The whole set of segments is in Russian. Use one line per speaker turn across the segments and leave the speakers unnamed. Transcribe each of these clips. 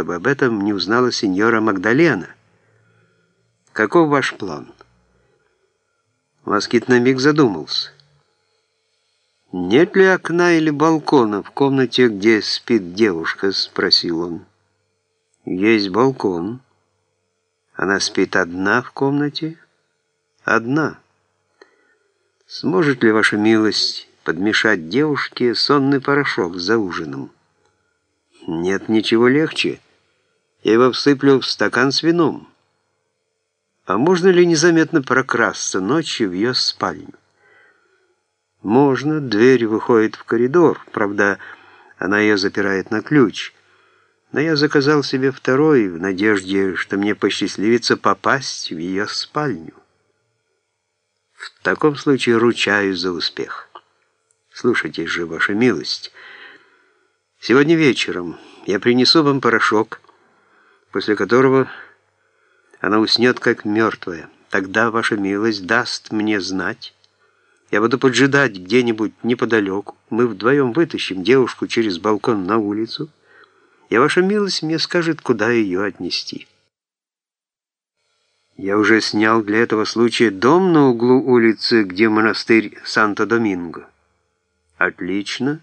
чтобы об этом не узнала сеньора Магдалена. Каков ваш план?» Москит на миг задумался. «Нет ли окна или балкона в комнате, где спит девушка?» — спросил он. «Есть балкон. Она спит одна в комнате?» «Одна. Сможет ли ваша милость подмешать девушке сонный порошок за ужином?» «Нет ничего легче. Я его всыплю в стакан с вином». А можно ли незаметно прокрасться ночью в ее спальню? Можно, дверь выходит в коридор, правда, она ее запирает на ключ. Но я заказал себе второй в надежде, что мне посчастливится попасть в ее спальню. В таком случае ручаюсь за успех. Слушайте же, ваша милость, сегодня вечером я принесу вам порошок, после которого она уснет, как мертвая. Тогда ваша милость даст мне знать. Я буду поджидать где-нибудь неподалеку. Мы вдвоем вытащим девушку через балкон на улицу, и ваша милость мне скажет, куда ее отнести. Я уже снял для этого случая дом на углу улицы, где монастырь Санто-Доминго. Отлично.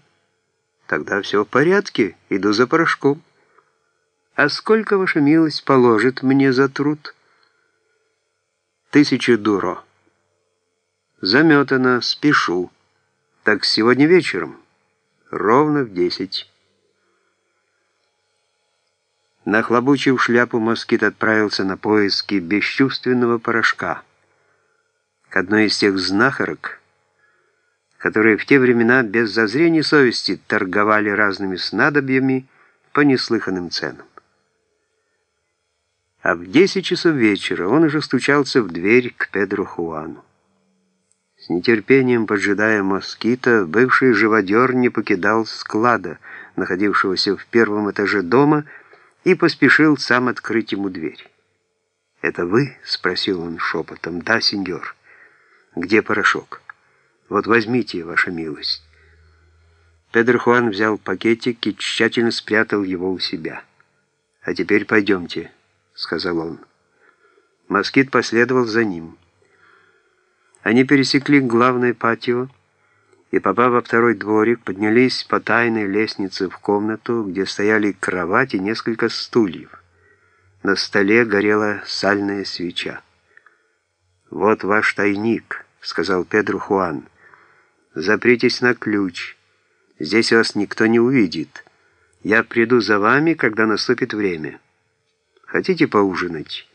Тогда все в порядке. Иду за порошком. «А сколько, ваша милость, положит мне за труд?» «Тысяча дуро». «Заметано, спешу. Так сегодня вечером, ровно в десять». Нахлобучив шляпу, москит отправился на поиски бесчувственного порошка к одной из тех знахарок, которые в те времена без зазрения совести торговали разными снадобьями по неслыханным ценам а в 10 часов вечера он уже стучался в дверь к Педро Хуану. С нетерпением поджидая москита, бывший живодер не покидал склада, находившегося в первом этаже дома, и поспешил сам открыть ему дверь. «Это вы?» — спросил он шепотом. «Да, сеньор. Где порошок? Вот возьмите, ваша милость». Педро Хуан взял пакетик и тщательно спрятал его у себя. «А теперь пойдемте» сказал он. Москит последовал за ним. Они пересекли главное патио и, попав во второй дворик, поднялись по тайной лестнице в комнату, где стояли кровать и несколько стульев. На столе горела сальная свеча. «Вот ваш тайник», — сказал Педро Хуан. «Запритесь на ключ. Здесь вас никто не увидит. Я приду за вами, когда наступит время». Хотите поужинать?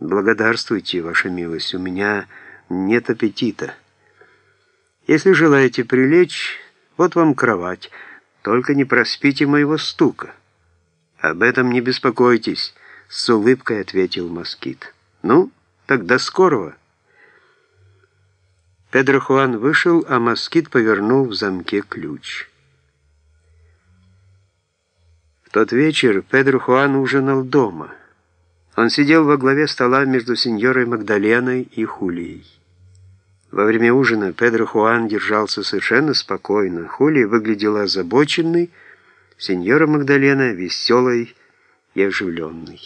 Благодарствуйте, ваша милость, у меня нет аппетита. Если желаете прилечь, вот вам кровать, только не проспите моего стука. Об этом не беспокойтесь, с улыбкой ответил москит. Ну, тогда скорого. Педро Хуан вышел, а москит повернул в замке ключ. Тот вечер Педро Хуан ужинал дома. Он сидел во главе стола между сеньорой Магдаленой и Хулией. Во время ужина Педро Хуан держался совершенно спокойно. Хулия выглядела озабоченной, сеньора Магдалена веселой и оживленной.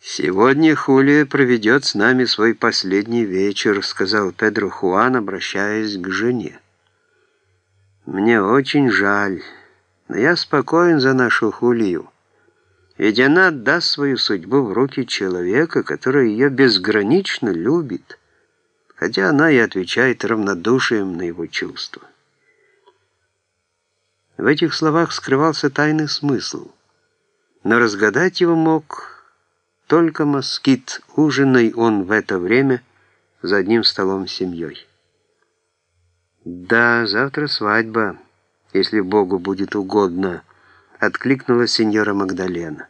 «Сегодня Хулия проведет с нами свой последний вечер», сказал Педро Хуан, обращаясь к жене. «Мне очень жаль». Но я спокоен за нашу Хулию. Ведь она отдаст свою судьбу в руки человека, который ее безгранично любит, хотя она и отвечает равнодушием на его чувства. В этих словах скрывался тайный смысл, но разгадать его мог только москит, ужиной он в это время за одним столом с семьей. «Да, завтра свадьба» если Богу будет угодно», — откликнулась сеньора Магдалена.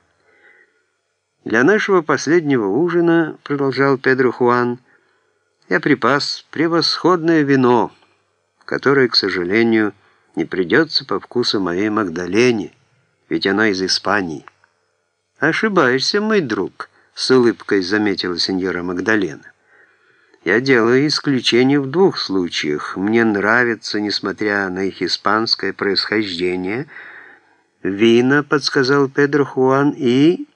«Для нашего последнего ужина, — продолжал Педро Хуан, — я припас превосходное вино, которое, к сожалению, не придется по вкусу моей Магдалене, ведь оно из Испании». «Ошибаешься, мой друг», — с улыбкой заметила сеньора Магдалена. Я делаю исключение в двух случаях. Мне нравится, несмотря на их испанское происхождение, «Вина», — подсказал Педро Хуан, — «и...»